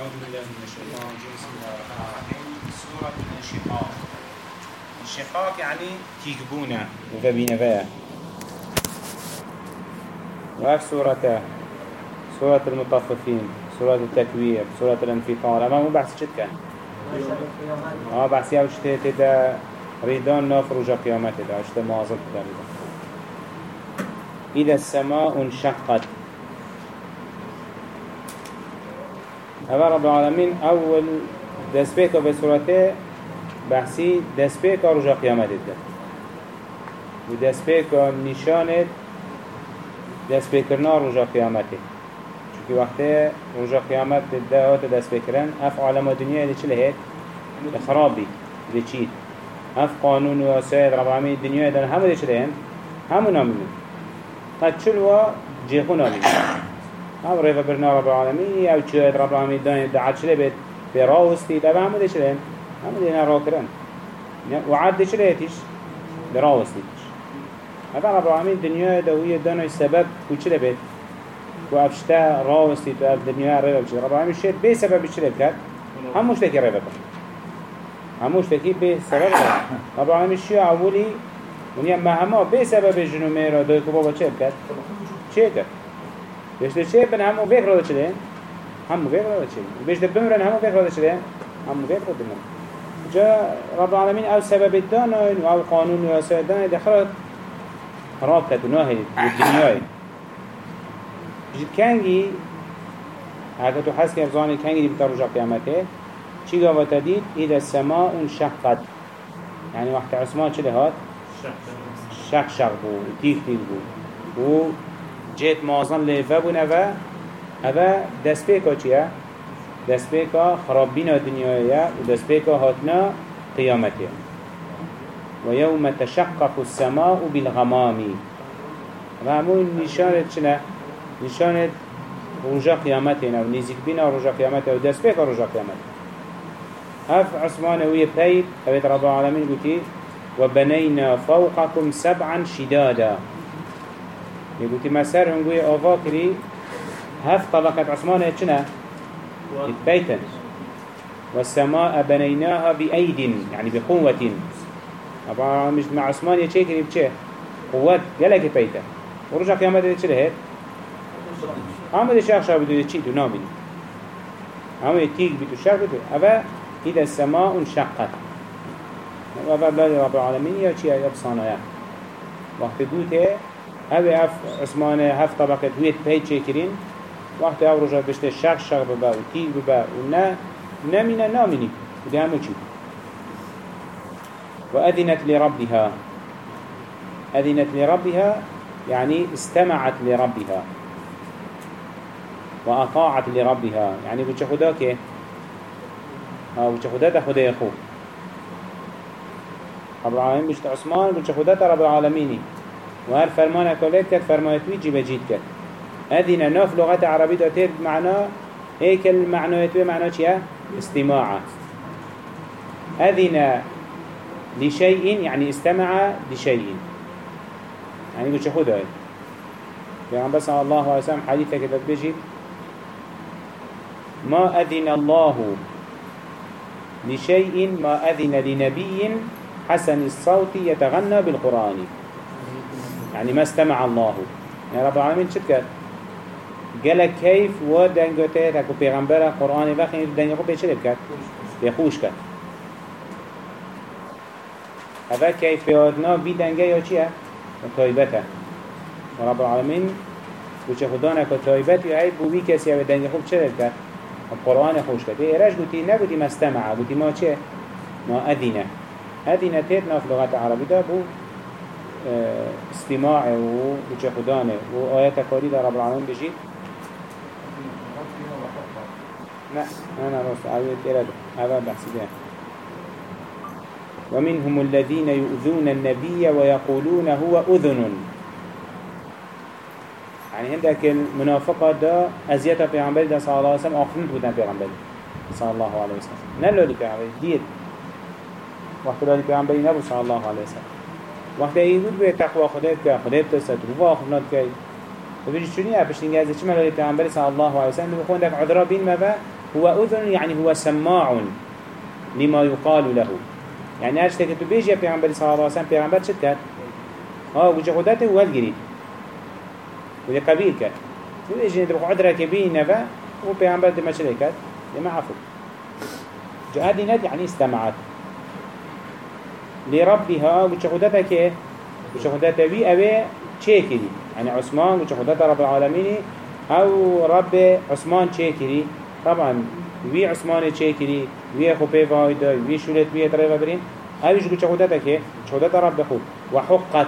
أعوذ بالله من الشيطان الرجيم. بسم الله الرحمن الرحيم. سورة الانشقاق. الانشقاق يعني تيكبونا وفبينا فيها وهذه سورة؟ سورة المطففين. سورة التكوير. سورة الانفطار. أما مو بحث شد كان آه بحث يا وشتي تدا؟ ريدان ناف رجا قيامته دا وشتي معظم تدا إذا السماء انشقت. هذا رب العالمين أول دسبيكا في سورته بحثي دسبيكا رجا قيامته دا ودسبيكا نشانت دسبيكرنا رجا قيامته. چونكي وقت رجا قيامت دا هات دسبيكرن اف عالم الدنيا اللي چله هيك خرابي اللي چيت اف قانون وسائد رب العالمين الدنيا دا همو دي چله همو نامنين قد چلوا جيخو نامنين هم ريفا برنا رب العالمين أو چهد رب العالمين داني دعا چله بيت براوستي دا همو دي چله همو دي نراكرن وعاد دي چله هتيش براوستي هذا رب العالمين الدنيا دوية دانو السبب وچله بيت وافشتا راوستي تو اف دنيا ريبا بچه رب العالمين شيء بي سبب چله بكت هموش تكي ريبا بكت هموش تكي بي سبب رب العالمين شيء اولي ونیا ما همه به سبب جنومه را دوی که بابا چه بکرد؟ چه کرد؟ بيشتر شيء بن همو فيك رادا چده؟ همو فيك چده؟ بیش بيشتر بمرن همو فيك روده چده؟ همو فيك رادا من جا رب العالمین او سبب الدانين او قانون واسع دانين دخلت رابطة ناهي الدنياي جد حس هكذا تحس کنگی كانجي بترجع قیامته. چی گفت دید اذا اون شقت یعنی وقت عثمان چه هات شق شق بود تیک تیک بود و جيت مازن لفا بو نفا هذا دست بيكا چيا دست بيكا خرابين الدنيا و دست بيكا هاتنا قيامته ويوم تشقق السماء بالغمام. غامون نشانة چنا نشانة رجا قيامتنا و نزيك بنا رجا قيامته و دست بيكا رجا قيامته هف عثمان ويه بيت اويت رب العالمين قلتي وبنينا فوقكم سبعا شدادا. يقولتي مسار هنقوي اوفاكري هف طبقة عثمان اتشنا بيتا والسماء بنيناها بأيد يعني بقوة طبعا مش مع عثمان يتشكري بچه قوات يلاك بيتا ورجع قيامات يتشره هيت عمد الشيخ شاب بدو يتشي دو نامين عمد يتيك بدو الشيخ بدو أبا إذا السماء انشقت وفا بلاد رب العالمين يا چي يا بصانايا وقت دوته هذا اف عثمان هف طبقة ويت بيت شكرين وقت أو رجع بشت شق شق ببا و تيج ببا و نا نامنا نامني ودي همو چي وأذنت لربها أذنت لربها يعني استمعت لربها وأطاعت لربها يعني بوچه خدا كه ها بوچه خدا تا خدا يخو رب العالمين بوچه عثمان بوچه خدا تا رب العالميني وهر فرمان كوليت كت فرمانت ويجي بجيد كت أذن ناف لغة عربية تاتير معنى هيك المعنى يتوي معنى چيا استماعة. أذن لشيء يعني استمع لشيء يعني بوچه خدا يعني بس الله عليه وسلم حديثة كده بيجي ما أذن الله لشيء ما أذن لنبي حسن الصوت يتغنى بالقرآن. يعني ما استمع الله. يعني رب العالمين شكر قال؟ كيف ودنگوته تكو پیغمبر قرآن وقت دنگو بيشرب كت بيخوش كت هذا كيف يادنا بي دنگه يا چيه طيبته ورب العالمين وچه خدانا كطيبت يعيب بوي كسي أو دنگه خوب چرب كت القرآن خوش ايراج قوتي نقوتي ما استمع قوتي ما چه ما أذنه أذنه تيتنا في لغة عربية ده بو استماع و وچه خدانه و آيات كاري ده رب العالمين بجيت لا أنا رأس آيات إرادة هذا ده ومنهم الذين يؤذون النبي ويقولون هو أذن. يعني عندك المنافقة ده أزيادة في عمبال ده صلى الله عليه وسلم بودن في عمبال صلى الله عليه وسلم. نلو في عمبال دير وقت في عمبال نبو صلى الله عليه وسلم. وقت يقول بي تقوى خدایت که خدایت تست رو آخرنات که و بیش چونی اپش نگازه چه ملوی پیامبر صلی الله علیه و سلم بخون دک عذرا بین ما هو أذن يعني هو سماع لما يقال له. يعني هرش تكتو بيجي پیغمبر صلى الله عليه وسلم پیغمبر چد کرد؟ ها وجه خودته هو الگرید. وده قبيل کرد. و ايجي ندرق عدرة كبير نفا و پیغمبر دمه چلي کرد؟ دمه عفو. جهاد ند يعني استمعت لربها وجه خودته که وجه خودته بي اوه چه کری؟ يعني عثمان وجه خودته رب العالمين أو رب عثمان کری؟ طبعا وی عثمان چه کری وی خو پی وایده وی شولت وی تره برین اویش گو چخودتا که چخودتا رب خو و حقت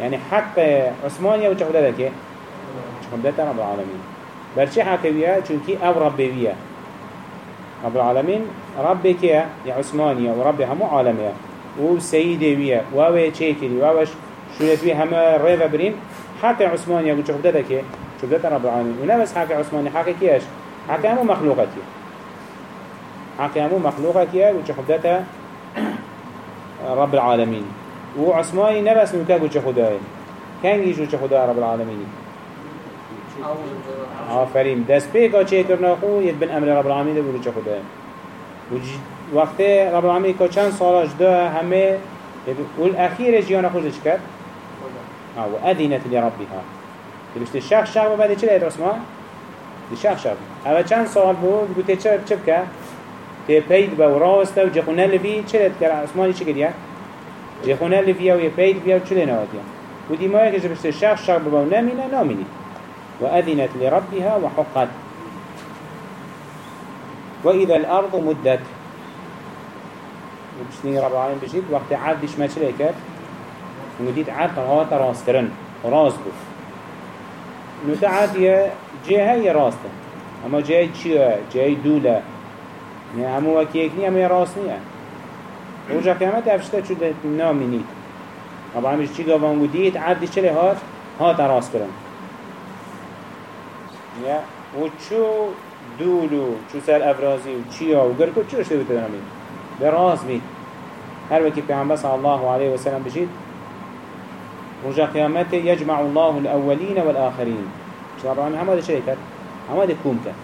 يعني حق عثمان يا وجهه ذلك چخودتا رب العالمين. برچه حق ويا چونكي أو رب ويا. رب العالمين رب كيا يا عثمانية ورب همو عالمية وسيد ويا واوي چيكري واوش شولت ويا هما ريفا برين حق عثمانية وجهه ذلك چخودتا رب العالمين ونبس حق عثماني حق كياش حق همو مخلوقاتي حق همو مخلوقاتي وجهه رب العالمين وعثماني نبس نوكا قوش خداين كان يجو خدا رب العالمين آفرين دست بيكا چه کرنا خو يد بن أمر رب العالمين بلو چه خداين وقت رب العالمين كا چند سالاش ده همه والأخير جيانا خوش چكر وأذنت لربها. بشت الشخص شخص بعد چه لقيت عثمان؟ الشخص شخص هذا چند سال بود؟ قلت چه چه بكه؟ ته پید با و راسته و جخونه لفی چه لید کرد عثمانی چه کردیا؟ جخونه لفی و یه پید بیا چه لنواتیا و دیمایی که جبشت شخص شخص ببا و نامینه نامینی و اذنت لربها و حقت. و اذا الأرض مدت. بشني رب العالمين بجيت وقت عبدش ما چلي کرد وديت عبد هات راس کرن راس بود نو تعاد جهه راسته. اما جهه چیه؟ جهه دوله. يعني همو وكيك نية همو راس نية رجع قيامت افشتا شو نامي نيت طبعا مش چي قوان وديت عبدي چلي هات؟ هات راس کرن يا وچو دولو چو سر افرازي وچيا وگركو چو اشتو بتدنامي براس بيت. هر وكي پیغمبر صلى الله عليه وسلم بجيت رجع قيامته يجمع الله الأولين والآخرين طبعا هم هذا شيء كات هم هذا كوم كات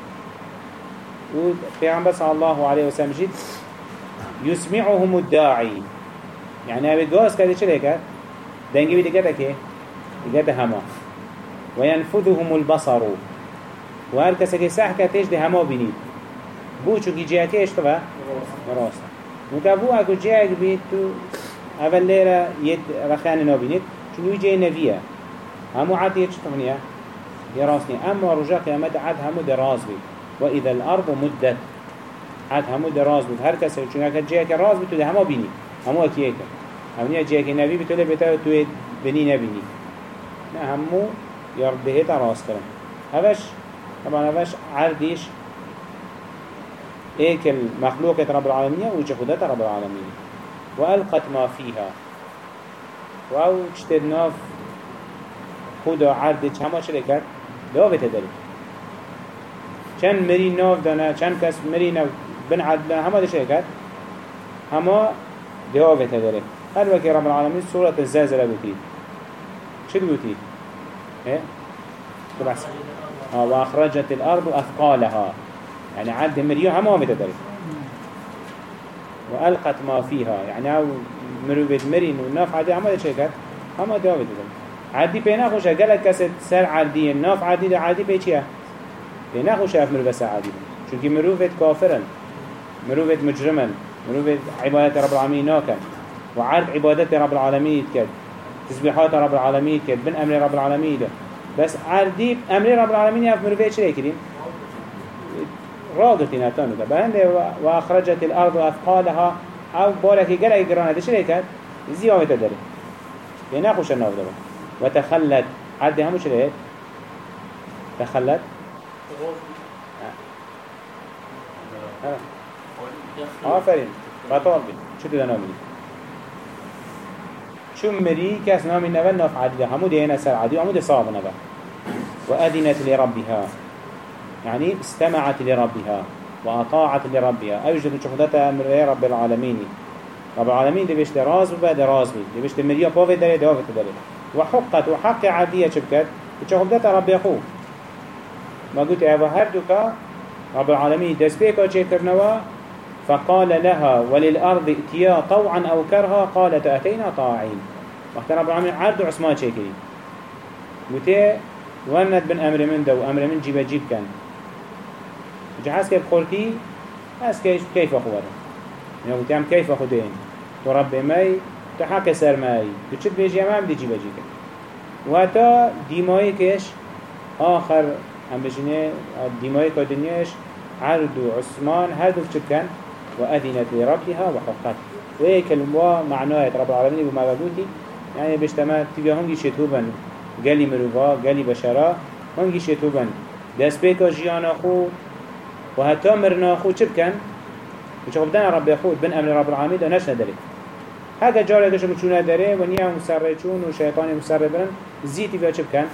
وبيعنبر صلى الله عليه وسلم جد يسمعهم الداعي يعني أبي جواز كده شو ليك دنجي بيدي كده كي كده وينفذهم البصر. وهر كسا كي ساح كتيش ده هما بيني بو چو كي جهتي إيش تبا راسا وكابو اكو جهك بيت تو اول ليرة يد رخان نابينيت چون يجي نبيه همو عاد يتش تغنيه يراسني اما رجاء قيامت عاد همو دراز بيت وإذا الأرض مدت. حد همو دراز بود هر کسی چون جایی که راز بود تو ده همو اکیه کن همونی جایی که نبی بتوله بتا تو بینی نبینی. نه همو تا راز کرن. هفش طبعا هفش عردیش إيك المخلوقة رب العالمين وجهودات رب العالمين. وألقت ما فيها. وأو اجتناف خدا عرض چما شركت لو بتدري چند مری ناف دانه چند کس مری ناف بن عدل همه ده کرد همه دعاوه تداره هر وکی رب العالمین سورة الزلزله بوتید چه بوتید؟ إيه؟ بس. آه واخرجت الأرض أثقالها. يعني عد مريو همه بتداره وألقت ما فيها. يعني أو مروبت مرين وناف عادي ده چه کرد همه دعاوه تداره عادی پینا خوشه گلک کسی سر عادی ناف عادی ده عادی پی چیه؟ به نخوش أف مروف سعادی چونکه مروفت کافرن مروفت مجرمن مروفت عبادت رب العالمين ناكن. وعرض عبادت رب العالمين كد تسبيحات رب العالمين كد بن أمر رب العالمين ده بس عردي أمر رب العالمين يف مروفت شري كريم راقتين أتانو ده بهند وأخرجت الأرض أثقالها أو بارك قرأ قرانا. ده شري كد زيوة تدري يناخوش الناف ده. وتخلت. عردي همو شري تخلت. آفرین بطال بین چو تو نامی چون مری کس نامی نوه ناف عدیده همو دهینا سر عدی همو ده صاب نوه وأذنت لربها. يعني استمعت لربها وأطاعت لربها. أوجد شهدتها من رب العالمين. رب العالمين دي بيشت راز ببا دي راز بي. دي بيشت مريا بوفي داري دوفي تداري وحقت وحق عادية شبكت شهدتها رب يخو ما قلت أيوه هر دوكا رب العالمين دسبيكا چكرنوا فقال لها وللأرض اتيا طوعا أو كرها قالت أتينا طاعين. وقت رب العالمين عرض عثمان چكري وتي ورنت بن أمر من دو أمر من جيب جيب كان. جهاز كيف خورتي هاس كيف كيف أخوره يعني قلت عم كيف أخدين تربي ماي تحاك سر ماي تشد بيجي أمام دي جيب جيب وتا ديماي كيش آخر هم بجنه ديماي كدنياش عرض عثمان هادو كان وأذنت لربها وحقت وهي كلمة معناه رب العالمين بما بقولتي يعني بيشتما تبقى هنجي شتوبا قالي مروفا قالي بشرا هنجي شتوبا دست بيكا جيانا خو وهتا مرنا خو چه بكن؟ وش بدنا رب يخود بن أمر رب العالمين ده نش هذا جارة دش مشونا داري ونيا مسرچون وشيطان مسرع برن زيتي فيها چه بكن؟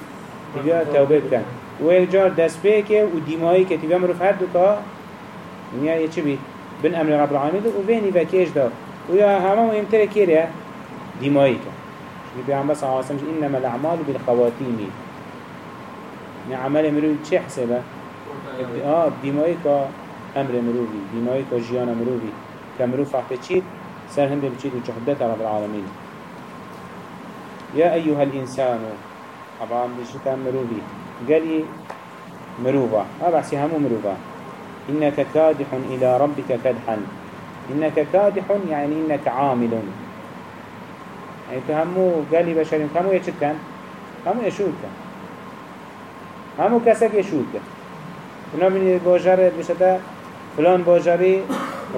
تبقى توبه بكن ويك جار دست بيكا وديمائي كتبقى مروف هر دوكا ونيا يچه بيت بن أمر رب العالمين و بيني وكيش دا ويا هما مهمتر كيريا ديمايك شو بيعمل صلى الله عليه وسلم إنما الأعمال بالخواتيم يعني عمل مروي چه حسابه؟ آه ديمايك أمر مروي ديمايك جيان مروي كمرو فقط چيت سر هند بچيت وجهدت رب العالمين يا أيها الإنسان طبعا بشتا مروي قال مروبا. أه بحسي همو مروبا. إنك كادح إلى ربك كدحا إنك كادح يعني إنك عامل. يعني تهمو قال لي بشر همو يشد كان همو يشود كان همو كسك يشود اونا بینید باجره بشتا فلان باجری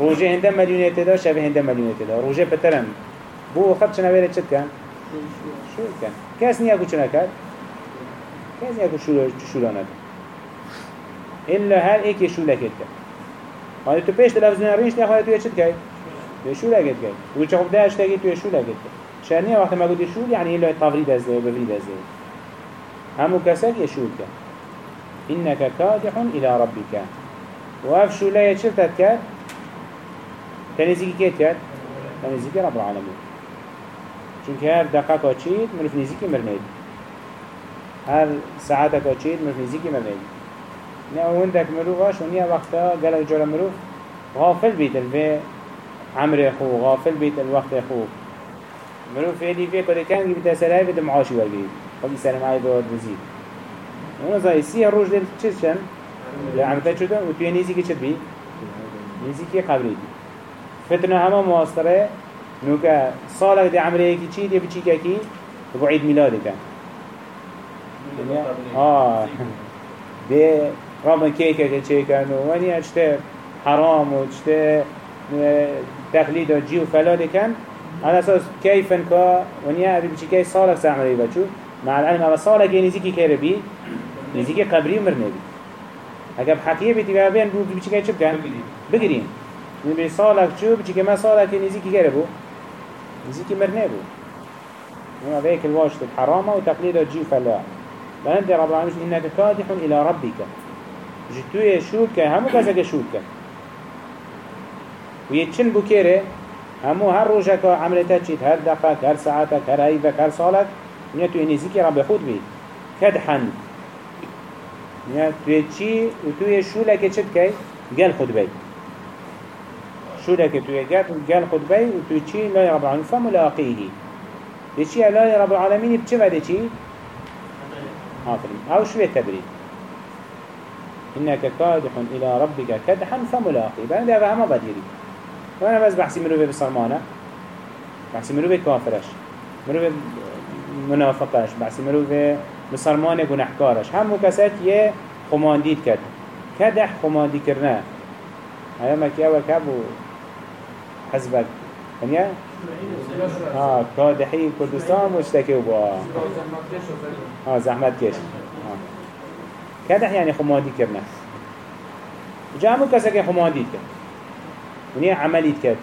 روزه هنده مدیونه تدا شبه هنده مدیونه تدا روزه پترم. بو خب وقت چنه بیره چت کن؟ شروع کن. کس نیا کو چنه کرد؟ کس نیا کو شروع نکن الا هر ایک شروع کت کن حالا تو پیش تلفزون رینش نیا خواهد توی چت کن؟ توی شروع کت کن و چه خب دهش تگی توی شروع کت کن شهر نیا وقت ما گودی شروع یعنی الا تفرید از ده و بفرید از ده همو کسک که شروع کن إنك كادح إلى ربك. وأف شو لا يشرتت كات تنزيكي كيت كات تنزيكي رب العالمين. چونك هر دقاقا چيت مرف نزيكي مرنيد هر ساعتك چيت مرف نزيكي مرنيد نه وندك مروفاش ونيا وقتا قال جرى مروف غافل بيت الفي عمر خو غافل بيت الوقت خو. مروف يدي في كده كان جبت سلاي بده معاشي وجي خلي سلام عليه بود وزيد وأنا زي سي الروج دل تششن لا عملت شو ده وتوي نيزي كي تشبي نيزي كي قبري فتنة هما مواصرة نوكا صالك دي عمري كي تشي دي بتشي كي بعيد ميلادك آه دي رابن كيكا كي كانوا وني اشته حرام واشته تقليد وجي وفلاد كان على أساس كيف كا وني ابي بشي كي صالح سامري بچو مع العلم اما صالح كي نزيكي كيربي نزيكي قبري ومرنبي اگر حقیه بیتی و بین بود بچی که چه بکن؟ بگیریم. من صالح چو بچی که ما صالح که نزیکی گره بو نزیکی مرنه بو نما ذيك الواجد الحرامة وتقليد الجي فلا فأنت رب العالمين إنك كادح إلى ربك جتوية شوكة همو كسك شوكة ويتشن بكيري همو هر روشك عملتا تشيت هر دقك هر ساعتك هر هيبك هر صالك نيا تو إنزيكي رب خود بي كدحن نيا توي تشي وتوي شولك تشت كي قال خود بي شولك توي قال خود بي وتوي تشي لا رب العالمين فملاقيه تشي لا رب العالمين بچه بده چي آفرين أو شوية تبريد إنك كادح إلى ربك كدحا فملاقي بأنا ده أفهمه بديري وأنا بس بحسي مروبي بصرمانة بحسي مروبي كافرش مروبي منافقش بحسي مسلمان گناهکارش. همو کسایی که خماندید کرد. کده خماندی کرنه؟ هیا مکی و که بو حزبک هنیا؟ یعنی؟ آه کادحی کردستان مشتکی و با آه زحمت کش. کده یعنی خماندی کرنه. جا همو کسایی که خماندید کرد. ونیا عملید کرد.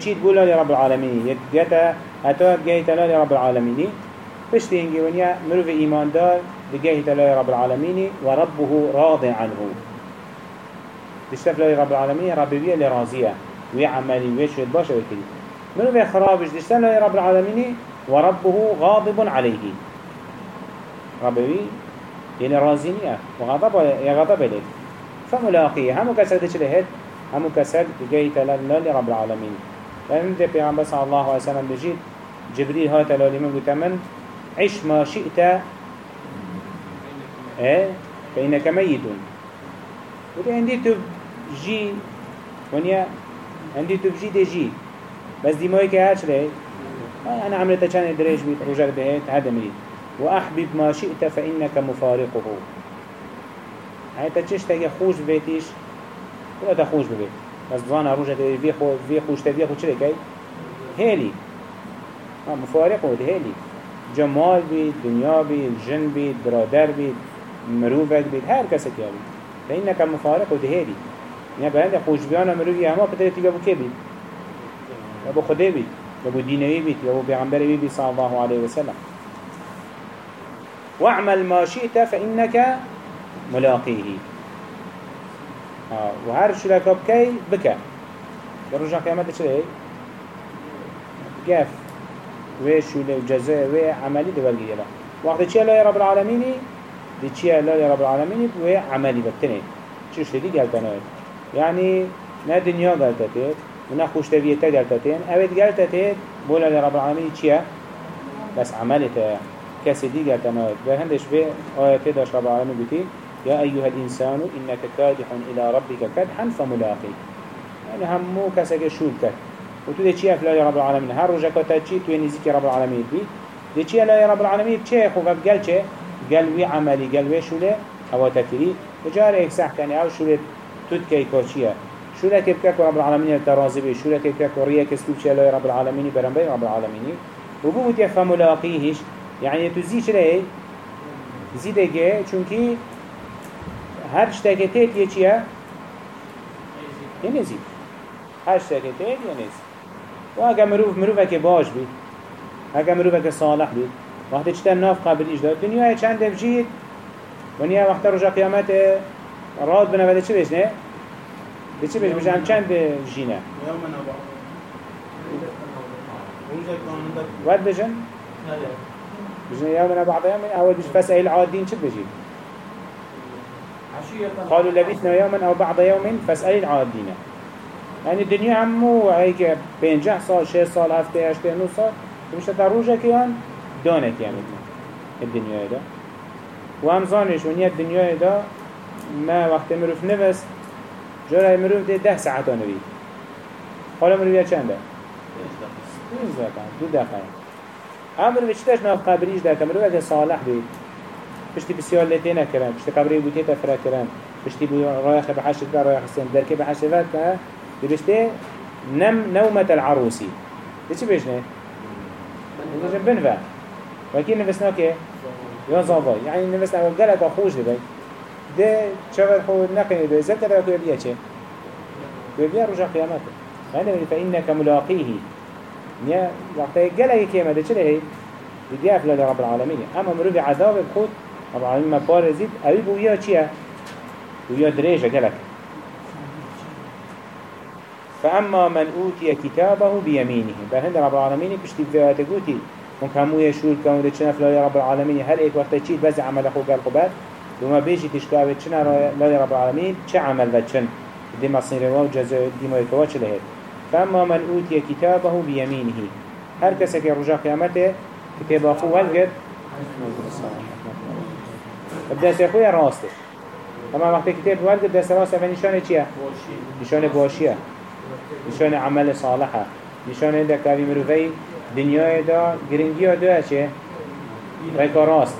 چیت بولا لرب العالمين اتا گیتا لی رب العالمینی هنجي ونيا مرو في إيمان دار بجيت لا لرب العالمين وربه راضي عنه. تشتف لا لرب العالمين ربي اللي راضية ويعملي ويش ويتباشر وكذي مرو في خرابش؟ تشتف لا لرب العالمين وربه غاضب عليه. ربي يعني رازينية وغضب يا غضب لك فملاقيه همو كسر دي چلهت همو كسر جاي تلال رب العالمين. لأن ده پیغمبر صلى الله عليه وسلم بجيت جبريل هات لالي من قلت عش ما شئت. إيه؟ فإنك ميت. وده عندي تبجي ونيا عندي تبجي دي جي بس دي موي كهاتش ليه أنا عملت كان دريج بيت رجال بهيت هذا مريد وأحبب ما شئت فإنك مفارقه. هاي تشيش تاجي خوش بيتيش ولا تخوش ببيت. بس ظانا روجة في خو في خوش تبيه خوش لكي هيلي. ها مفارقه ده هيلي. جمال بيت دنيا بيت جن بيت برادر بيت مروفك بيت هر كسك يابي فإنك مفارقه ده هيلي يعني بهند خوش بيانا مروفي هما بتري تيجي بكي بيت يبو خده بيت يبو دينوي بيت يبو بيغمبري بيت صلى الله عليه وسلم. واعمل ما شئت فإنك ملاقيه آه وهر شلك بكي بكى برجع قيامته شلي قف وشول وجزاء وعملي دبلغي له وقت تشي الله يا رب العالمين دي تشي الله رب العالمين وعملي شو شو دي قالتنا يعني نا دنيا قالتت ونا خوش تبيته قالتتين اوید قالتت بولا يا رب العالمين تشي بس عملته كسي دي قالتنا بهندش به آيات داش رب العالمين بتي يا أيها الإنسان إنك كادح إلى ربك كدحا فملاقي يعني همو كسك شول كد وتو دي چيه لا رب العالمين هر رجا كتا چي تو نزيك رب العالمين بي دي چيه لا رب العالمين چيه خوفك قل چه؟ قل وي عملي قل وي شوله هوا تكري بجار ايك سح كان آو شوله تود كي كوشيه شوله كبكك رب العالمين الترازي بي شوله كبكك وريك اسلوب چيه لا رب العالمين برنبي رب العالمين وبو متيه فملاقيهش يعني تزيش ليه زيده جه چونكي هر شتاكي تيت يچيه ينزي هر شتاكي تيت ينزي واقع مروف مروفك باش بي اگه مروفك صالح بي وقت چتن ناف قبل إيش داد دنیا چند بجید ونیا وقت رجا قیامت راد بنا بده چه بجنه؟ ده چه بجنه؟ بجنه چند جینه؟ ود بجن؟ بجنه يومنا بعض يوم اول بجن فسأل العادين چه بجید؟ قالوا لبثنا يوما أو بعض يوم فاسأل العادين یعنی دنیا همو که 50 سال 6 سال 7 8 9 سال میشه در روزه که آن دانه که همین دنیا دا. و هم زانش و نیت دنیا دا. ما وقت مروف نوست جرای مروف ده ده ساعتا نوی حالا مروف ده چنده؟ دو دقیقه. امر به چیتش ناف قبریش ده که مروف ده صالح بید. پشتی بسیار لیتی نکرن پشتی قبری بودی تفرا کرن پشتی بو رایخ به بر در رایخ سن درکی به بشتی نم نومت العروسی. دی چی بشنه؟ بشنه بنفع وكي نفسنا كي يا زابا يعني نفسنا أول قلق أخوش دي ده شغل خو نقني ده زلت ده كي يبيع شيء يبيع رجع قيامته يعني فإنك ملاقيه يا وقت قلق كيما ده شلي هي بدي أفلا رب العالمين أما مرود عذاب بخود رب العالمين ما بارزيد أبي بويا چيا بويا دريجة قلق فأما من أوتي كتابه بيمينه. بهند رب العالمين بشتي في آتقوتي ممكن يشول كون ده چنف لا رب العالمين هل إيك وقت چيت بس عمل اخو قال قبات؟ وما بيجي تشكاوه چنا لا رب العالمين چه عمل و چن؟ دي مصير و جزاء دي مويكوا چه لهت فأما من أوتي كتابه بيمينه هر كسك رجاء قيامته كتاب أخو والقد بدأت أخويا راستش اما وقت كتاب والقد دست راسته فنشانه چيه؟ نشانه باشيه نشانه عمل صالحه. نشانه ده كاوي مروفي دنیای دا گرنگی ها دوه چه؟ ریکا راست.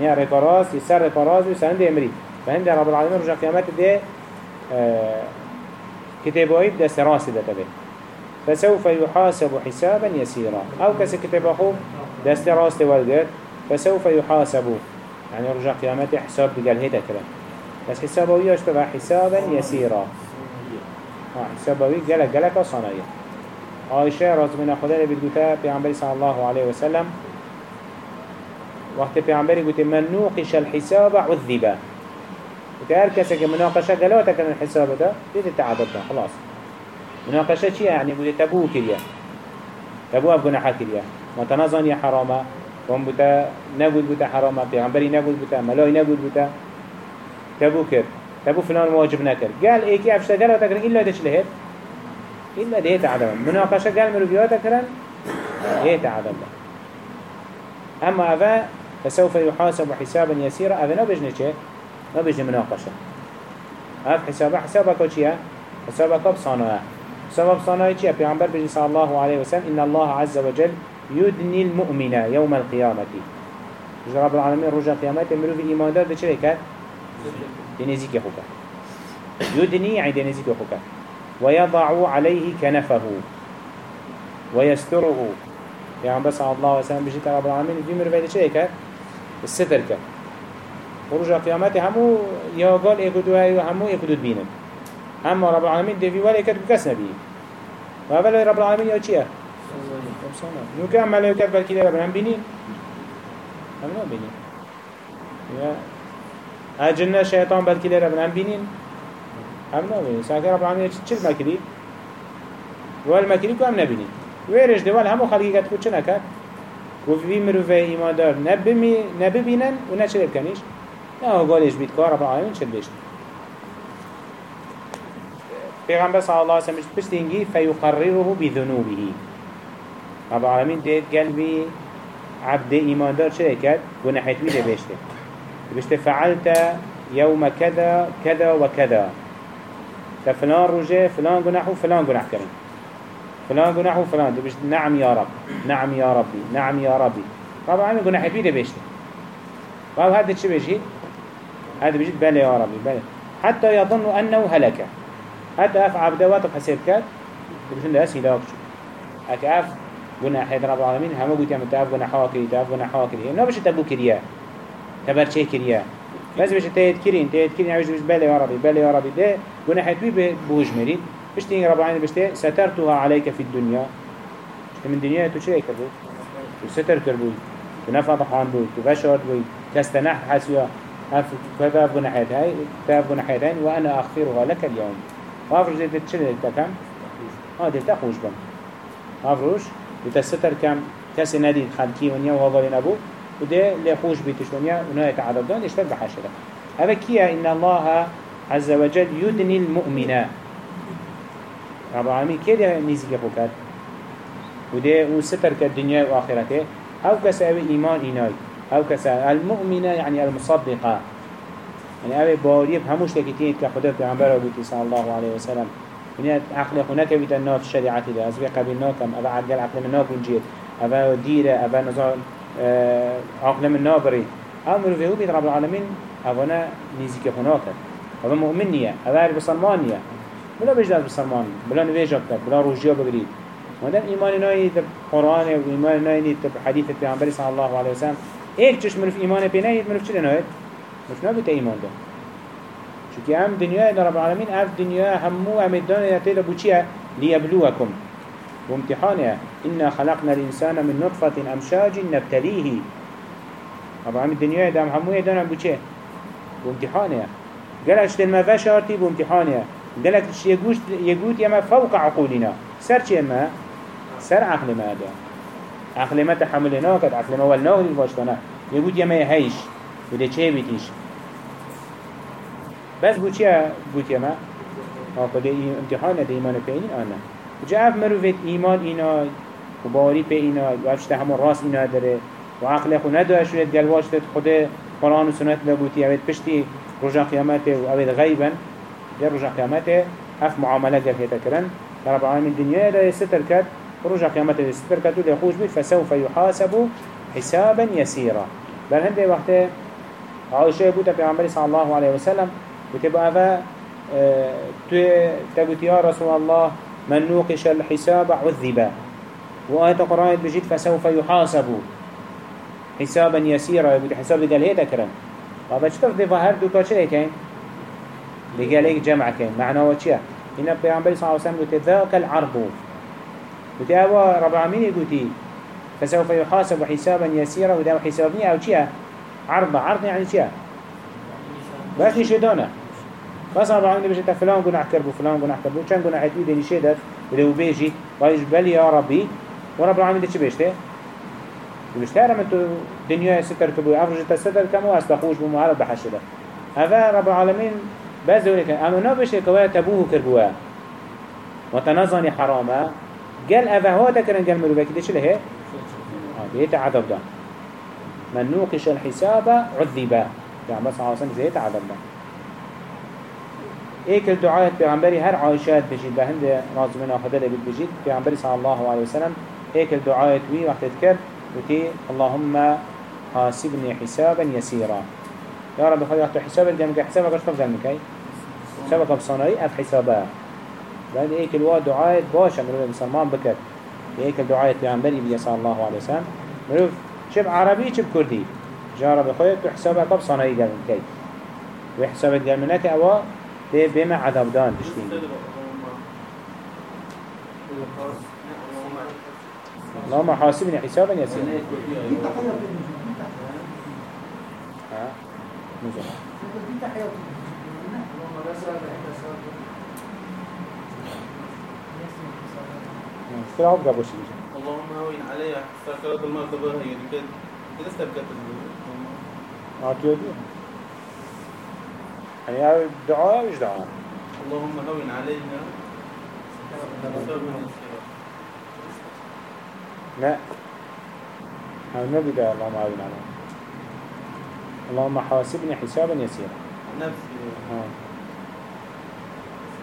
نیا ریکا راست سر ریکا راست و سرند امری. و هنده رب العالمین رجا قیامت ده كتابه دست راست ده تبه فسوف يحاسب حسابا يسيرا أو كسي كتاب خوب دست راست والقر فسوف يحاسب يعني رجع قيامته حساب بقال هيدا كلام بس حسابه يشتغل حسابا يسيرا حسابه قلق قلق صنايا عائشة رضي من خدا لبيت قلتا پیغمبر صلى الله عليه وسلم وقت پیغمبر قلت من نوقش الحساب هر کسی که مناقشه گلوتا کن الحساب ده دید تعذبنا خلاص. مناقشه چیه؟ يعني قلت تبو كريا تبو اب گناحا كريا ما تنظن يا حرامه. وهم بتا نقول بتا حرامه. پیغمبری نقول بتا ملاي نقول بتا تبو كر تبو فلان واجب نكر. قال ايكي افشتا قال إلا دش لهت إلا دهت عدم مناقشة قال مروفيات كرن دهت عدم أما أفا فسوف يحاسب حسابا يسيرا. أفا نبجن چه؟ نبجن مناقشة. أف حسابا حسابك وچيه؟ حسابك بصانوه حسابك بصانوه چيه؟ پیغمبر بجن صلى الله عليه وسلم إن الله عز وجل يدني المؤمن يوم القيامة. رب العالمين رجع قيامته مروف إيمان دار ده دنزيك خوكا يدني يعني دنزيك خوكا ويضع عليه كنفه. ويستره. يعني بس الله وسلم بجيت رب العالمين في مرفيد شيء الستر كه ورجع قيامته همو يا قال ايكدوها همو ايكدو بينن اما رب العالمين دي في ولا كتب كس نبي وأول رب العالمين يا چيه نو كم ملائكة بالكي رب هم بينين هم نو بينين يا أجنة شيطان بالكي رب هم بينين هم نو بينين ساكر رب العالمين. چل مكري والمكري كو هم نبينين ويرش دوال همو خلقی کت خود چه نکد؟ و وی مروفه ایمان دار. نببینن و نه چه بکنیش؟ نه قالش بید. کار رب العالمین چه بشت پیغمبر صلی الله علیه وسلم پشت اینگی فیقرره بذنوبه. رب العالمین دید قلبی عبد ایمان دار کرد؟ و نحیتوی ده بشته فعلت يوم كذا كذا وكذا. فلان رجع فلان جناح وفلان جناح كريم. فلان جناح وفلان دبش نعم يا رب نعم يا ربي نعم يا ربي. طبعا عمي جناح بيده بيشت طبعا هذا شو بيجي؟ هذا بيجي بلى يا ربي بلى. حتى يظن أنه هلك. حتى أف بحسيب كات دبش عنده أسهل أكشو أكاف جناح رب العالمين هم قلت يا متأف جناح حاكي تأف جناح حاكي إنه بيش تبو كريا تبر شيء كريا بس كرين تيت كرين عايش بيش بلى يا ربي بلى يا ربي ده. جناح بي بوج مريد بشتين رب العالمين بشتي سترتها عليك في الدنيا بشتي من الدنيا تو شيء كربو وستر كربو ونفض حان بو وفشرت بو تستنح حسيا كذا بنحيت هاي كذا بنحيت هاي وأنا أغفرها لك اليوم أفرج دي تشل تكم ها دي تخوش بم. أفرج بتستر كم كسي ندي خلقي ونيا وهذا لنبو وده لخوش بيتش ونيا ونهاية عدد دان اشتر بحشرة هذا كيا؟ إن الله عز وجل يدني المؤمنين رب العالمين كده نزيك بكت وده أو ستر كالدنيا وآخرته. أو كسا أو إيمان ايناي أو كسا المؤمنة يعني المصدقة. يعني أو باريب هموش تكتين كخدا پیغمبر ابوتي صلى الله عليه وسلم. يعني عقل خناك بيت الناف الشريعة ده. ازبي قبلناكم أو عقل عقل من ناف ونجيت. أو ديرة أو نظام عقل من نابري أمر فيه بيت رب العالمين اونا نزيك خناك أو مؤمنية أو بسلمانية بلا بجداد بسلمان بلا نویجا بکر بلا روجیا بگرید. مادم ایمان نایی تب قرآن و ایمان نایی تب حدیث پیامبری صلی الله علیه وسلم چش مرف ایمان پی نهید مرف چی نهید مرف نبیت ایمان ده چونکه هم دنیا در رب العالمین اف دنیا همو هم دنیا تیدا بوچیه لیبلوکم. وامتحانه. إنا خلقنا الإنسان من نطفة أمشاج نبتليه. رب العالمين الدنيا دام همو يدانا بوچه قال اشتل ما فشارتي بامتحانه دلك يجوش يجوت يما فوق عقولنا. سر چه ما؟ سر عقل ما ده. عقل ما تحملنا كد عقل ما ولناه للباشتنا يجوت يما هيش وده چه بيتيش بس بو چه؟ بوت يما ها قد امتحان ده ايمان بيني أنا جاء مروفت ايمان اينا وباري بي اينا وافشت همون راس اينا داره. وعقل خو نداره شوية قلواش تد خده قرآن و سنت لبوتي اوید پشتی رجا قيامته و اوید غيبا در رجع قيامته اف معاملة قال هيتا كرن رب العالمين الدنيا دا يستر كات رجع قيامته يستر كات ودي خوش بيت فسوف يحاسب حسابا يسيرا بل هنده وقت عائشة بوتا پیغمبر صلى الله عليه وسلم. وتبقى افا تقول يا رسول الله من نوقش الحساب عذب. وآية قرآن بجيت فسوف يحاسب. حسابا يسيرا يقول حساب قال هيدا كرن وابا شتف دي ظهر دوكا شيء كين؟ لقالك جمع كين. معناه وشيا هنا بيعنبري صلى الله عليه وسلم قلت ذاك العرض. قلت أبا رب العالمين قلت فسوف يحاسب حسابا يسيرا وده حسابني أو شيا عرض. عرض يعني شيا بس نشدانه بس رب العالمين بيجي فلان قناع كربو فلان قناع كربو. كان قناع عتوي دني شدت ولو بيجي. بايش بلي يا ربي؟ ورب العالمين چه بيشته بيشته رمن تو دنيا ستر كبو أفرج تستر كمو استخوش بمعرض بحشده هذا رب العالمين بس ذلك أما نبشه كوا تبوه كربوا وتنظني حرامه قال أفهات كرن قال مروبك ديش له بيت عذاب ده من نوقش الحساب عذب يعني بس عاصم زيت عذاب ده ايك الدعاء پیغمبری هر عایشات بجید به هند رازمنا خدا لبید بجید پیغمبری صلی الله علیه وسلم. ايك الدعاء توي وقت تذكر وتي اللهم حاسبني حسابا يسيرا. يا رب خلي وقت حسابك جنبك حسابك إيش تفضل مكاي حسابك بصناعي اف حسابه. بعد ايك الوا دعاء باشا. مروف مسلمان بكر. ايك الدعاء پیغمبری بیا صلی الله علیه وسلم. مروف شب عربي شب كردي. جا رب خلي تو حسابك بصناعي جنبك مكاي وحسابك جنبك اوا ده بما عذاب دان تشتين اللهم حاسبني حسابا يسيرا ها؟ نزل. شيء. اللهم هون علي سكرات يعني كده. كده استبكت ما تيودي يعني هاي دعاء مش دعاء؟ اللهم هون علينا. لا هاي ما بدأ. اللهم عاون عليه اللهم حاسبني حسابا يسيرا. نفسي.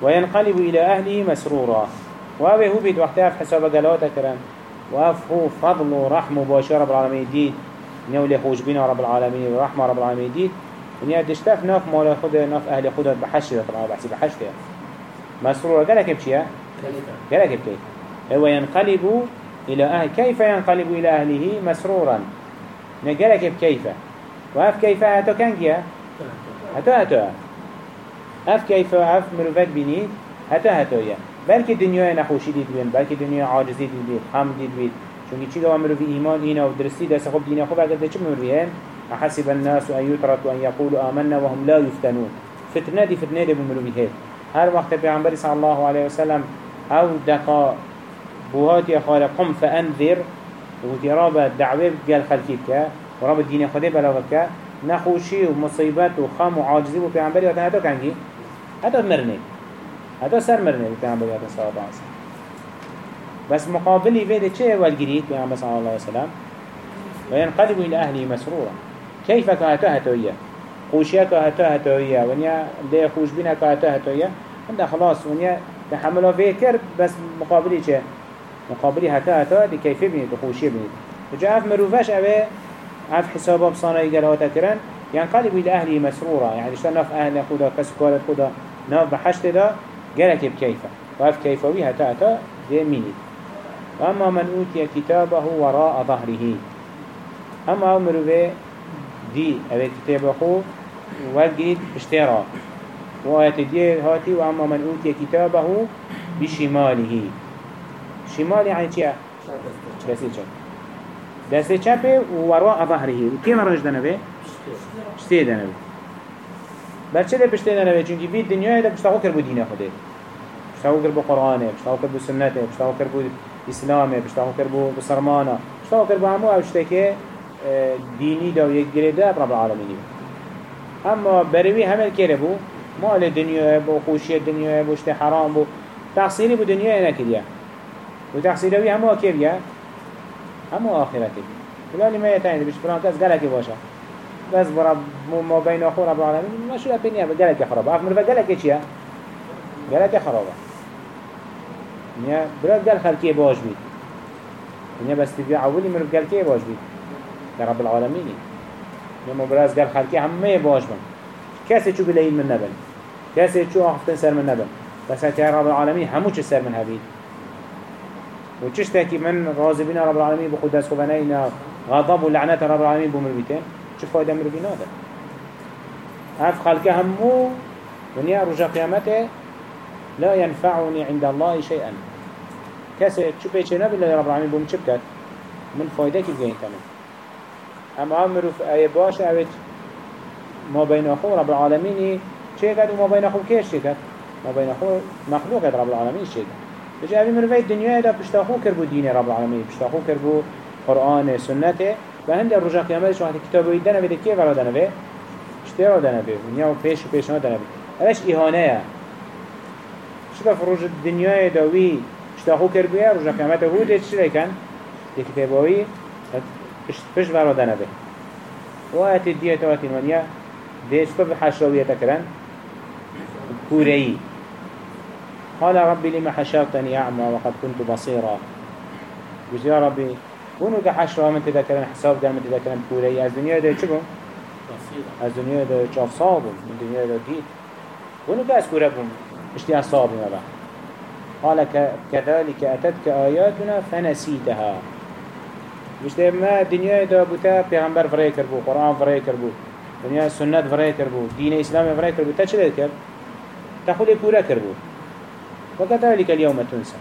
وينقلب إلى أهله مسرورا. وهذا هو بيت وقتها في حساب قلوات كرم وهذا هو فضل ورحمة باشا رب العالمين. ديد نولي خوش بنا رب العالمين. ورحمة رب العالمين. ديد ونيا دشتاف ناف مال خود ناف أهل خود بحشر طبعا بحسب بحشر مسرورا قالك بشيا قالك بكيف هو ينقلب إلى أهل كيف ينقلب إلى أهله؟ مسرورا. نقالك بكيف. وهف كيف؟ هاتو كان جيا هاتو هاتو. أف كيف؟ أف مروفك بینید هتا هتايا بلکه دنیای نخوشی دید بین بلکه دنیای عاجزی دید بید خم دید بید چونکه چی دوا مروفی ایمان اینا و درستی دست خوب دینیا خوب اگر ده چه مروفیهن أحسب الناس أن يتركوا أن يقولوا آمنا وهم لا يفتنون. فتنة دي فتنة دي بمروفيهن هر وقت پیغمبر صلی الله عليه وسلم أو دقا بوهات خال قم فأنذر وتراب دعوة قال خلقك ورب الدين خده بلاغك نخوشي ومصيبات وخام وعاجزي وبيعنبري وتن هتا كانجي هتا مرني هتا سر مرني بيعنبري وتن صلى الله عليه وسلم. بس مقابلي بيدي چه اول جريد بيعنبر صلى الله عليه وسلم؟ وينقلب إلى أهله مسرورا. كيف كهتا هتوية خوشيا كهتا هتوية ونيا دي خوش بينا كهتا هتوية عند خلاص ونيا تحمله فيكر بس مقابلي چه؟ مقابلي هتا هتا دي كيف بيني تخوشي بيني وجاء في مروفاش اوه عف حسابه بصانه يقلها تكرن ينقلب إلى أهله مسرورا يعني اشتا ناف أهل خدا كسكارت خدا ناف بحشت دا قالك بكيفة وف كيفوي هتا هتا دي ميني وأما من أوتي كتابه وراء ظهره. أما أمرو به دي أبي كتابه خو وقيد اشترى وآيات دي هاتي وأما من أوتي كتابه بشماله. شمال يعني چيه؟ بس چه دست چپه وراء ظهره. کیم رنج دنبه؟ پشته دنبه برچه ده پشته دنبه چونکه بید دنیای ده پشتاقو کر بو دین خوده. پشتاقو کر بو قرآنه پشتاقو سنته پشتاقو کر بو اسلامه پشتاقو کر بسرمانه پشتاقو کر همو اوشته دینی دا و یک گریده رب العالمینی. اما بروی همه کره بو. مال دنیا بو خوشی دنیا بو اشته حرام بو. تحصیلی بو دنیا نکریه. و تحصیلوی همه کریه همو آخرته ولی ما يتعين بيش فلان كاس قالك باشا بس برا ما بين أخو رب العالمين ما شو لبنيا قالك خرابة. أف مرفا قالك إيش يا قالك خرابة. نيا برا قال خلقي باش بيت نيا بس تبيع أولي مرف قال كي باش بيت رب العالمين. نيا مبراز قال خلقي همه باش بن. كاسي شو بلاين من نبل كاسي شو أخفتن سر من نبل بس يا رب العالمين همو سر من هبيت وچشتكي من غاضبين رب العالمين بخود دست خوبنينا غضب ولعنات رب العالمين بمرويتين چه فايدة مروي نادا هف خلق همو ونيا رجا قيامته لا ينفعني عند الله شيئا كسي شو بيچه نبي رب العالمين بوم چبكت من فايدة كي بجين تمام؟ أما أمرو في آية باش أويت ما بين أخو رب العالمين شيكت وما بين أخو كيش شيكت ما بين أخو مخلوق رب العالمين شيكت بجي أبي مروي الدنيا دا بشتاخو كربو دين رب العالمين بشتاخو كربو قرآن سنته وهند الرجاء قيامتش وقت كتابه يدنا بده كيف على دنا به اشترى دنا به ونيا وفيش وفيش نا دنا به اوش إهانة شتا فروج الدنيا داوي شتا خو كربيا رجع قيامته هو دي چلي كان پشت ورا به وقت دیت وقت المانيا ديش كيف حشروية تكرن كوري قال ربي لما حشرتني أعمى وقد كنت بصيرا قلت يا ربي ونو كحشرة من تذكرن حساب دار من تذكرن كوري از دنيا ده چبون از دنيا ده چاف صابون من دنيا ده ديت ونو كاس كوري بون اشتيا هذا قال كذلك أتتك آياتنا فنسيتها مشته ما دنیا دا بوتا پیغمبر فرای بو قرآن فرای کر بو دنیا سنت فرای کر بو دین اسلام فرای بو تا چه کر تا خود پورا بو. وكذلك اليوم تنسى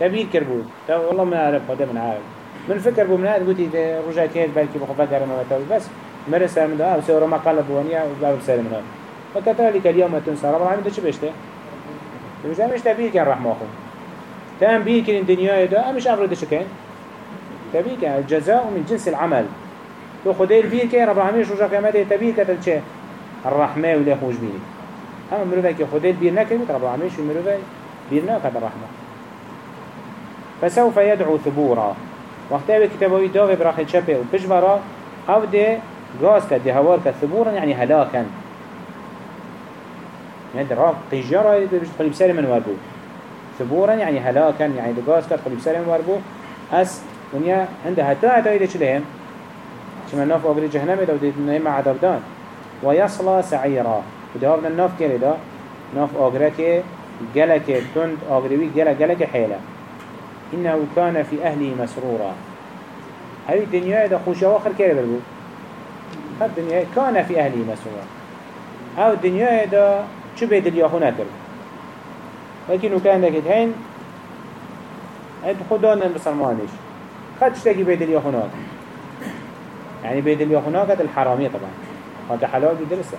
كبير كربو تا والله ما أعرف هذا من عارف. من فكر بو من هذا قلت إذا رجع كيد بلكي بخفى قرن ما بس مرسى من ده وسيروا ما قلب وانيا وباب سير من هذا وكذلك اليوم تنسى رب العالمين ده شو مش مش تبير كان رحمه أخو تام بير الدنيا ده مش أمر ده شو كان تبيك الجزاء من جنس العمل. تو خدي البير كي رب العالمين شو قيامته تبيك تلشة الرحمة ولا خوش بيني أما مروفا كي خدي البير نكبت رب العالمين شو مروفا بير نكبت الرحمة فسوف يدعو ثبورا. وقتها كتابه داغ براخي شبه وبجبرا أو دي غاز كده هوار كثبورا يعني هلاكا يعني دراك قجارة تقلب سالي من واربو ثبورا يعني هلاكا يعني دغاز كده تقلب سالي من واربو أس ونیا حتی ایده چه لهم چما ناف آگری جهنم دا ودید نیم عذاب دان. ويصلى سعيرا وده هفنا ناف كره دا؟ ناف آگرك جلك تند آگروي جلك جلك حيلة إنه كان في أهله مسرورا. هاي الدنيا دا خوش آخر كره بربو هاي الدنيا كان في أهله مسرورا. هاي الدنيا دا شو بيد الياخونة كربو لكن كان لك هين خدانا بسلمانش خد تشتكي بيت اليخونات يعني بيت اليخونات الحرامية طبعا. هذا حلال بدرسة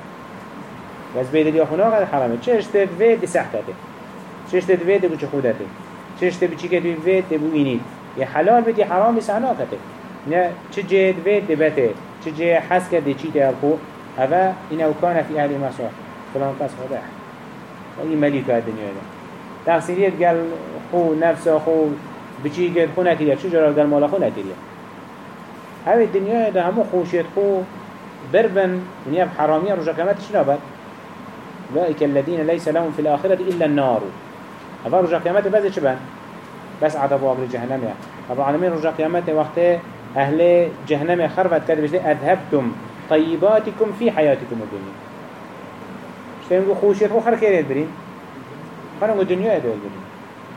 بس بيت اليخونات الحرامية چش تدفيد دي سحكته چش تدفيد دي بچه خودته چش تبچي كده بيت دي بوينيد يا حلال بدي حرام بسعناكته نه جد بيت دي بته؟ چه جه حس كده چي تأرخو هذا إنه كان في أهل مسوح فلان قص خده أي ملك الدنيا ده. تفسيريت قال خو نفسه خو بچی گرد خو نکریا چو جرال گل مالا خو نکریا هاو الدنیا ده همو خوشیت خو بربن ونیا حرامی رجا قیامت چنا بد أولئك الذين ليس لهم في الآخرة إلا النار. هذا رجع قيامته بس إيش بان بس عذاب وابر جهنم يا رب العالمين رجع قيامته وقت أهل جهنم خربت كده بجد أذهبتم طيباتكم في حياتكم الدنيا شتى نقول خوشيت خو خر كيرت برين خنا نقول الدنيا يدول برين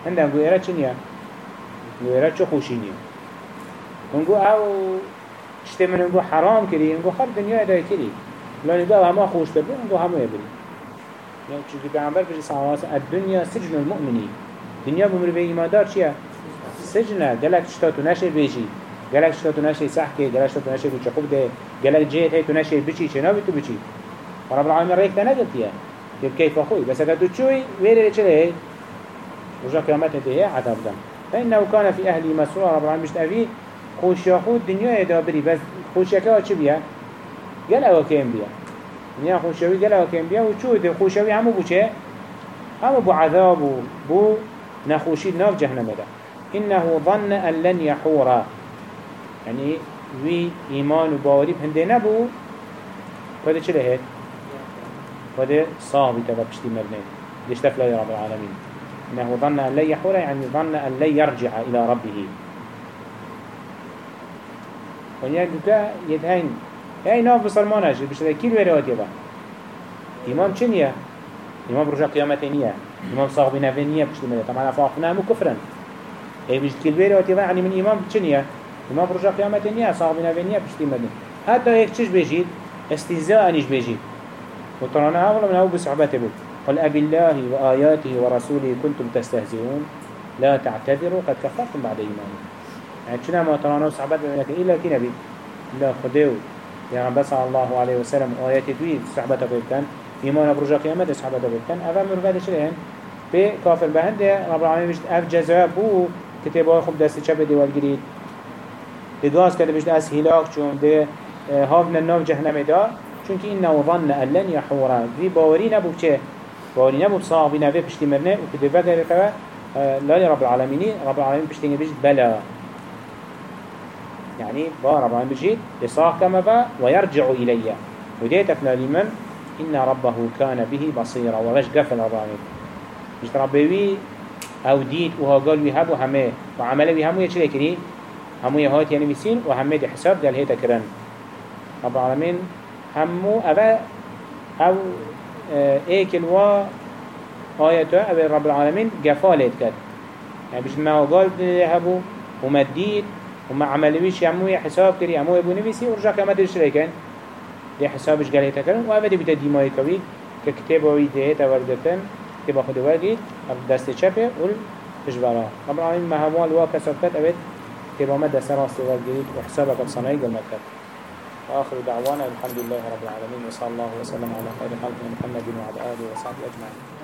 عندنا نقول إيرا شنيا نويرا چو خوشي نيا نقول أو شتى من نقول حرام كري نقول خر الدنيا يدول كري لا نقول هما خوش نقول هما يبرين يعني شو كده عم برفش صلوات الدنيا سجن المؤمنين الدنيا بمر به إيمان دار شيء سجنه قالك شتاتو نشي بيجي قالك شتاتو نشي سحكي قالك شتاتو نشي بتشقوق ده قالك جيت هي تنشي بيجي شنو بتو بيجي رب العالمين ريك تنقلت يا كيف أخوي بس أكيد تشوي ويري ليش رجع قيامته ده عذاب دم فإنه كان في أهلي مسرور رب العالمين بيشتأفي خوش ياخود دنيا يدابري بس خوش يكا چه بيا؟ قال أو كيم بيا. دنيا خوشوي قال أو كيم بيا وشو ده خوشوي همو بو چه؟ همو بو عذاب بو نخوشي ناف جهنم ده. إنه ظن أن لن يحورا. يعني وي إيمان وباوري بهنده نبو. فده چه لهت فده صاحبي تبا بشتي مرنين ليش تفلا يا رب العالمين إنه ظن أن لن يحورا يعني ظن أن لن يرجع إلى ربه. ونیا دوتا يدهين هاي ناف بسلمان هجي بشتى كيل وريات يبا. إمام چنيا إمام رجع قيامتينيا إمام صاحب نفينيا بشتى مدى طبعا أفاقنا مو كفرا. هاي بشتى كيل وريات يبا. يعني من إمام چنيا إمام رجع قيامتينيا صاحب نفينيا بشتى مدى حتى هيك چش بيجيد؟ استهزاء نيش بيجيد. وطرانا هاولا من هاو بصحبته بود. قل أبي الله وآياته ورسوله كنتم تستهزئون. لا تعتذروا قد كفرتم بعد إيمانكم. يعني شنا ما ترانا وصحبات لكن إلا كي نبي. إلا خديو. يعني بس الله عليه وسلم آيات دوي صحبته بيتكن إيمان برجع قيامة صحبته أفا مرفاد شلين بي كافر بهنده رب العالمين بيشت أف جزاء بو. كتابه خب دست شب دي والجريد دي دواز كده بيشت أس هلاك چون دي هافنا الناف جهنم دا. چونك إنه ظن أن لن يحورا. في باوري نبو بچه باوري نبو بصاحبي نبي بشتي مرنه وكده فقر توا لا رب العالمين رب العالمين بشتي بجد بلا. يعني با رب العالمين بجد لصاح كما با ويرجع إلي. وديتك لمن إن ربه كان به بصيرا وغش قفل رب العالمين. مش ربي أو ديد وها قال ويهب وهمه وعمله ويهمه يچه كري همو يهات يعني بسين وهمه دي حساب دل هيتا كرن. رب العالمين همو أبا أو ايكل وا آياته أبا رب العالمين قفالت كد يعني بش ما قال؟ هبو وما ديد وما عملويش همو حساب كري همو يبو نفسي ورجع كما درش ريكن دي حسابش قال هيتا كرن وأبا دي بتا ديماي كوي ككتابه ويدهيتا وردتن كتابه خدو وردید دست چپه ول تجبرا رب العالمين ما هموال واكا سبكت أبد كتابه ما دست راست وردید وحسابك بصنعي قلمت وآخر دعوانا الحمد لله رب العالمين وصلى الله وسلم على خير خلق محمد وعلى آله وصحبه أجمعين.